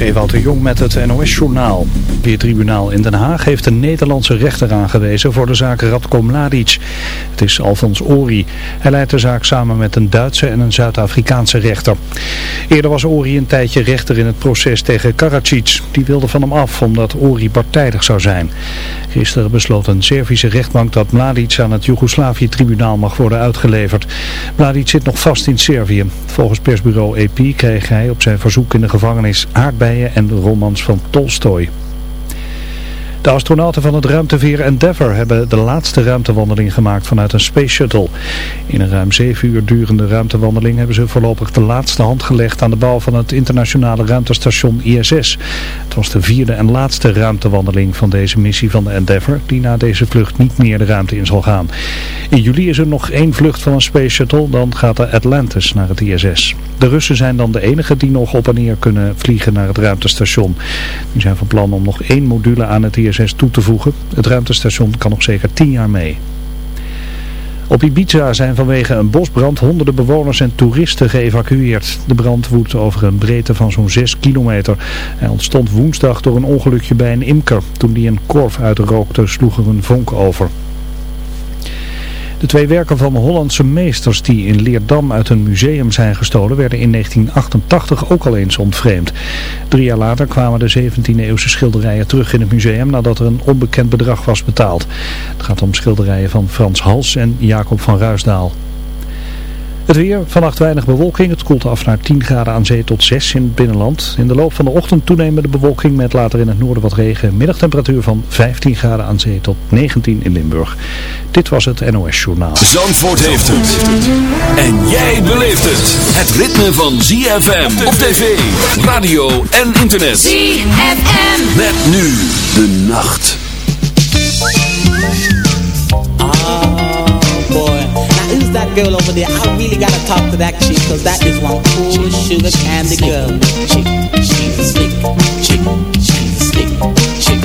is de Jong met het NOS-journaal. Het tribunaal in Den Haag heeft een Nederlandse rechter aangewezen voor de zaak Radko Mladic. Het is Alfons Ori. Hij leidt de zaak samen met een Duitse en een Zuid-Afrikaanse rechter. Eerder was Ori een tijdje rechter in het proces tegen Karadzic. Die wilde van hem af omdat Ori partijdig zou zijn. Gisteren besloot een Servische rechtbank dat Mladic aan het Joegoslavië-tribunaal mag worden uitgeleverd. Mladic zit nog vast in Servië. Volgens persbureau AP kreeg hij op zijn verzoek in de gevangenis aardbeien en romans van Tolstoy. De astronauten van het ruimteveer Endeavour hebben de laatste ruimtewandeling gemaakt vanuit een Space Shuttle. In een ruim zeven uur durende ruimtewandeling hebben ze voorlopig de laatste hand gelegd aan de bouw van het internationale ruimtestation ISS. Het was de vierde en laatste ruimtewandeling van deze missie van de Endeavour, die na deze vlucht niet meer de ruimte in zal gaan. In juli is er nog één vlucht van een Space Shuttle, dan gaat de Atlantis naar het ISS. De Russen zijn dan de enige die nog op en neer kunnen vliegen naar het ruimtestation. Die zijn van plan om nog één module aan het ISS toe te voegen. Het ruimtestation kan nog zeker 10 jaar mee. Op Ibiza zijn vanwege een bosbrand honderden bewoners en toeristen geëvacueerd. De brand woedt over een breedte van zo'n 6 kilometer. Hij ontstond woensdag door een ongelukje bij een imker. Toen die een korf uitrookte sloeg er een vonk over. De twee werken van Hollandse meesters die in Leerdam uit een museum zijn gestolen werden in 1988 ook al eens ontvreemd. Drie jaar later kwamen de 17e eeuwse schilderijen terug in het museum nadat er een onbekend bedrag was betaald. Het gaat om schilderijen van Frans Hals en Jacob van Ruisdaal. Het weer, vannacht weinig bewolking. Het koelt af naar 10 graden aan zee tot 6 in het binnenland. In de loop van de ochtend toenemende bewolking met later in het noorden wat regen. Middagtemperatuur van 15 graden aan zee tot 19 in Limburg. Dit was het NOS Journaal. Zandvoort heeft het. En jij beleeft het. Het ritme van ZFM op tv, radio en internet. ZFM. Met nu de nacht. That girl over there, I really gotta talk to that chick, cause that is one cool sugar candy girl. Chick, she's a slick chick, she's a slick chick.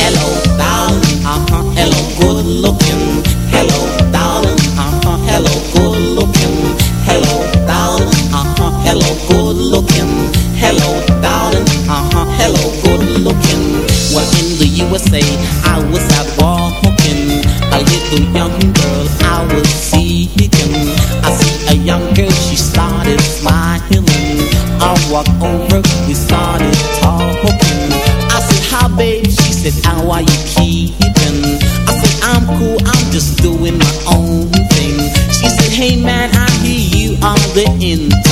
Hello, darling, uh-huh, hello, good looking. Hello, darling, uh-huh, hello, good looking. Hello, darling, uh-huh, hello, good looking. Hello, darling, uh-huh, hello, good looking. Well, in the USA, I was out walking, a little young walk over, we started talking. I said, hi babe, she said, how are you keeping? I said, I'm cool, I'm just doing my own thing. She said, hey man, I hear you are the in thing.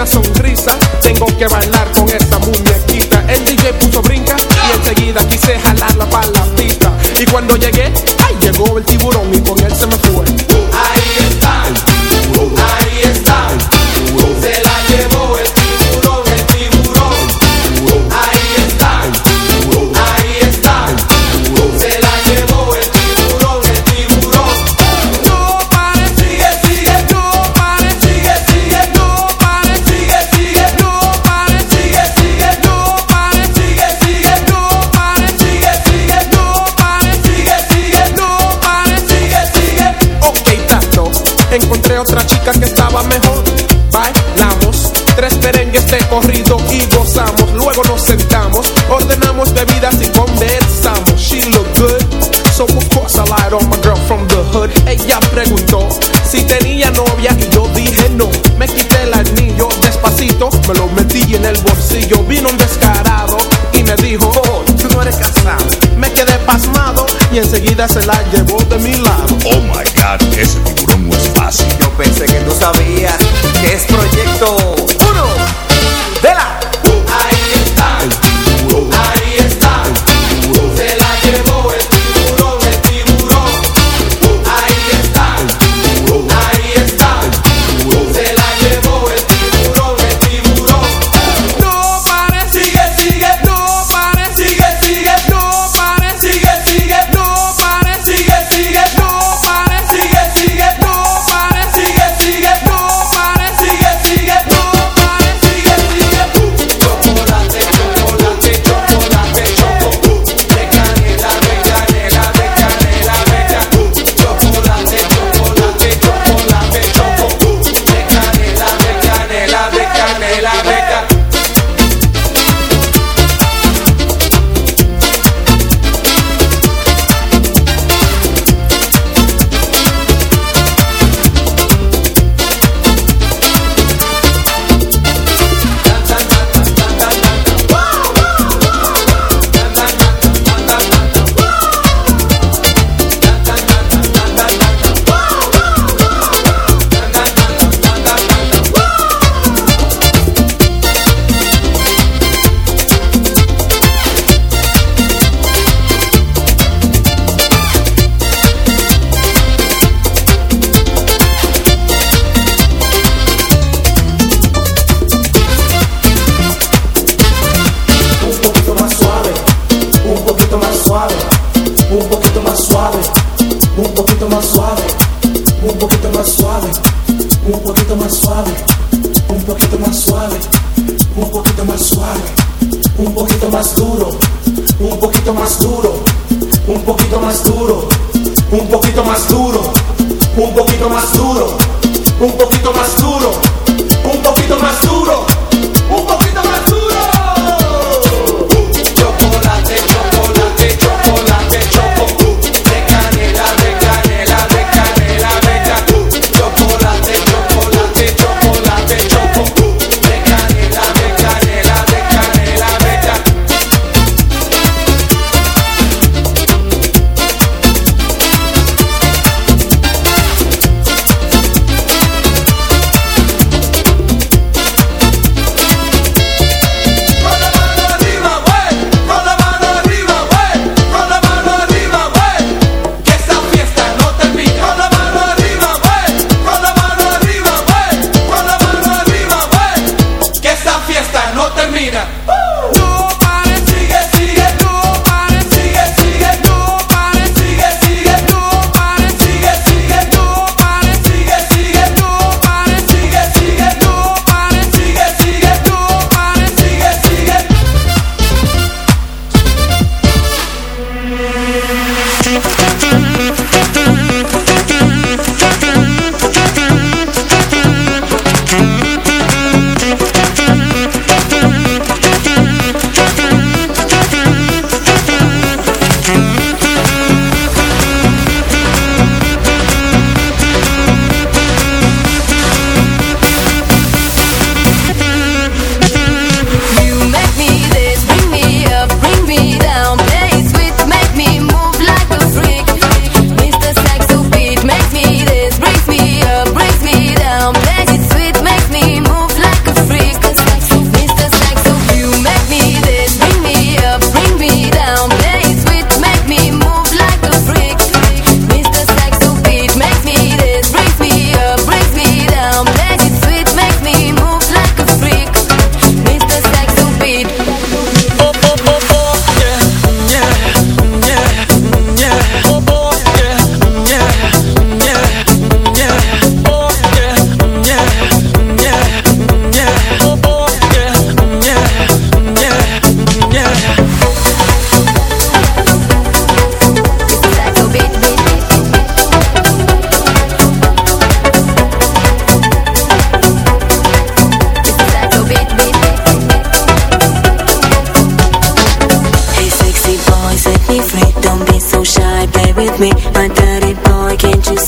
una sonrisa, tengo que bailar con él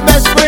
the best way.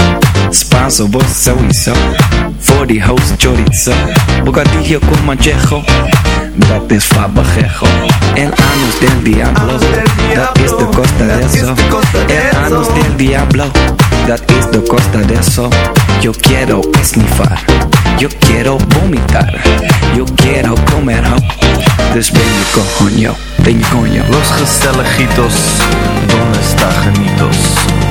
Spanso, vos sowieso. Voor die host chorizo. Bocadillo con manchejo. Dat is fabajejo. El anus del diablo. Dat is de costa de eso. El anus del diablo. Dat is de costa de eso. Yo quiero esnifar. Yo quiero vomitar. Yo quiero comer ho. Dus ben je coño, ben je coño. Los Gestelejitos, ¿dónde está Janitos?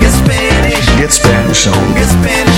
Get Spanish. Get Spanish on. Get Spanish